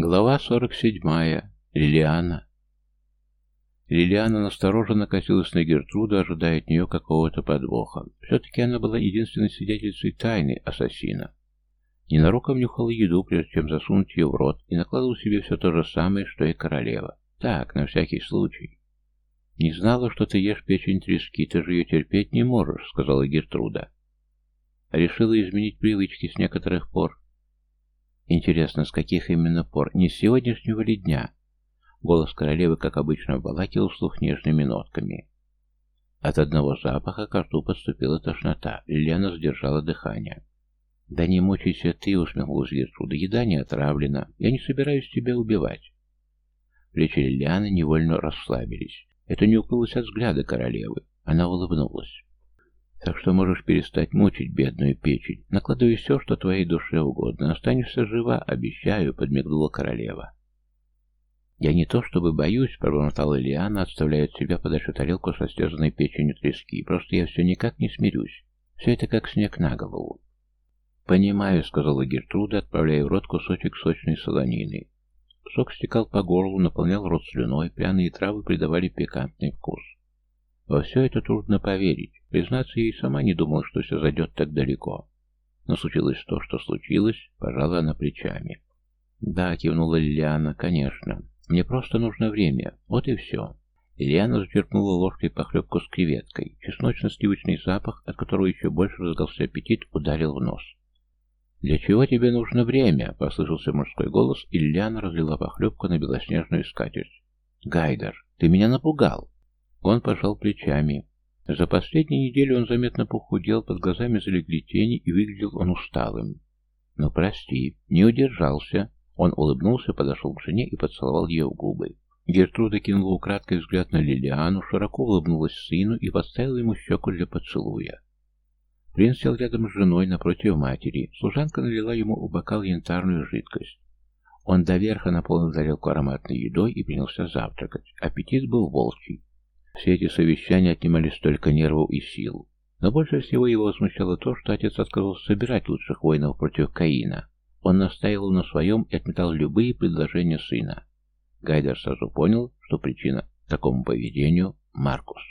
Глава 47. Лилиана. Лилиана настороженно косилась на Гертруду, ожидая от нее какого-то подвоха. Все-таки она была единственной свидетельницей тайны ассасина. Ненароком нюхала еду, прежде чем засунуть ее в рот, и накладывал себе все то же самое, что и королева. Так, на всякий случай. «Не знала, что ты ешь печень трески, ты же ее терпеть не можешь», — сказала Гертруда. Решила изменить привычки с некоторых пор. Интересно, с каких именно пор? Не с сегодняшнего ли дня? Голос королевы, как обычно, обволакивал слух нежными нотками. От одного запаха к рту подступила тошнота. Лена сдержала дыхание. «Да не мучайся ты», — усмехнулась Гертруда. «Еда не отравлена. Я не собираюсь тебя убивать». Плечи Лилианы невольно расслабились. Это не укрылось от взгляда королевы. Она улыбнулась. Так что можешь перестать мучить бедную печень. Накладывай все, что твоей душе угодно. Останешься жива, обещаю, подмигнула королева. Я не то чтобы боюсь, пробормотала Лиана, отставляя от себя подальше тарелку со стезанной печенью трески. Просто я все никак не смирюсь. Все это как снег на голову. «Понимаю», — сказала Гертруда, отправляя в рот кусочек сочной солонины. Сок стекал по горлу, наполнял рот слюной, пряные травы придавали пикантный вкус. Во все это трудно поверить. Признаться, я и сама не думала, что все зайдет так далеко. Но случилось то, что случилось, пожала она плечами. «Да», — кивнула Лилиана, — «конечно. Мне просто нужно время. Вот и все». Лилиана зачерпнула ложкой похлебку с креветкой. Чесночно-сливочный запах, от которого еще больше разгался аппетит, ударил в нос. «Для чего тебе нужно время?» — послышался мужской голос, и Лилиана разлила похлебку на белоснежную скатерть. «Гайдер, ты меня напугал!» Он пожал плечами. За последнюю неделю он заметно похудел, под глазами залегли тени, и выглядел он усталым. «Ну, прости, не удержался». Он улыбнулся, подошел к жене и поцеловал ее в губы. Гертруда кинула украдкой взгляд на Лилиану, широко улыбнулась сыну и подставила ему щеку для поцелуя. Принц сел рядом с женой напротив матери. Служанка налила ему в бокал янтарную жидкость. Он доверха наполнил тарелку ароматной едой и принялся завтракать. Аппетит был волчий. Все эти совещания отнимали столько нервов и сил. Но больше всего его возмущало то, что отец отказался собирать лучших воинов против Каина. Он настаивал на своем и отметал любые предложения сына. Гайдер сразу понял, что причина такому поведению – Маркус.